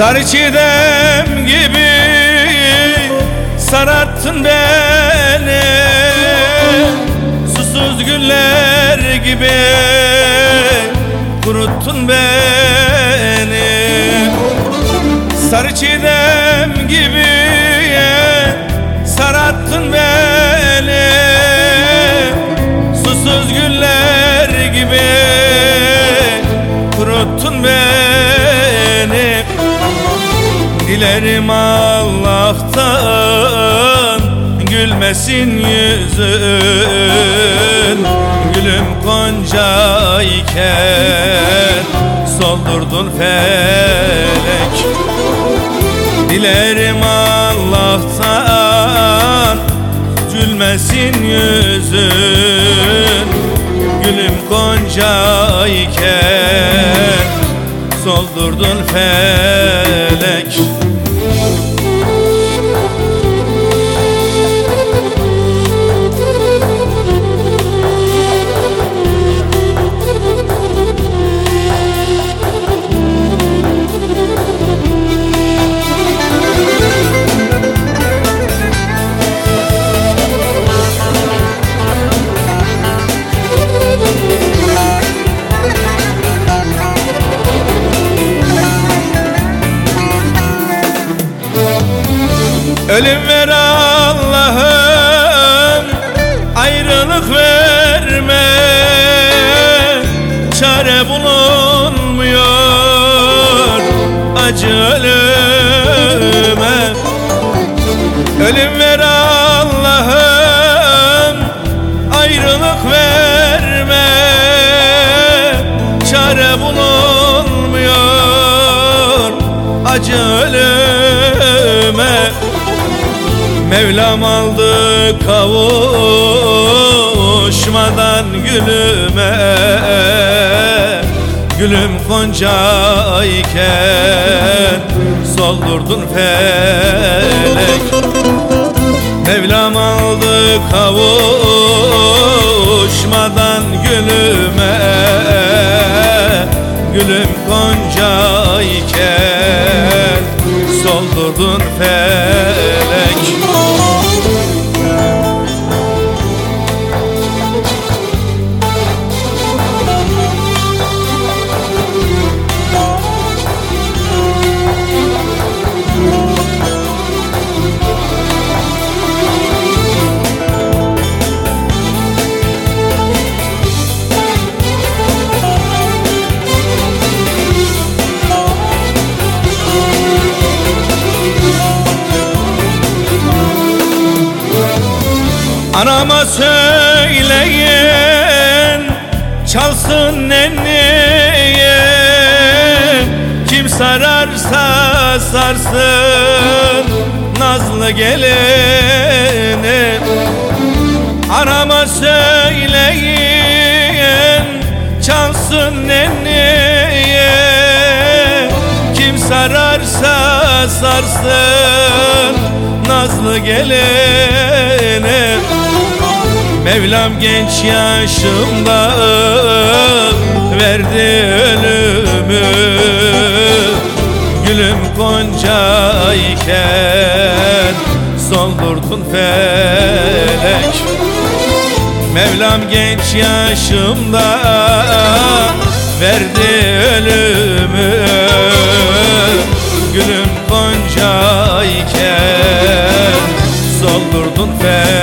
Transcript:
Sarı çiğdem gibi sarattın beni. Susuz güller gibi kuruttun beni. Sarı çiğdem gibi Dilerim Allah'tan gülmesin yüzün. Gülüm gonca iken soldurdun felek. Dilerim Allah'tan gülmesin yüzün. Gülüm gonca iken soldurdun felek Ölüm ver Allah'ım Ayrılık verme. Çare bulunmuyor Acı ölüme. Ölüm ver Allah'ım Mevlam aldı kavuşmadan gülüme. Gülüm konca iken soldurdun felek. Mevlam aldı kavuşmadan gülüme. Gülüm konca iken soldurdun felek Anama söyleyin çalsın nenniye Kim sararsa sarsın nazlı gelini Anama söyleyin çalsın nenniye Kim sararsa sarsın nazlı gelini Mevlam genç yaşımda verdi ölümü. Gülüm gonca iken soldurdun felek. Mevlam genç yaşımda verdi ölümü. Gülüm gonca iken soldurdun felek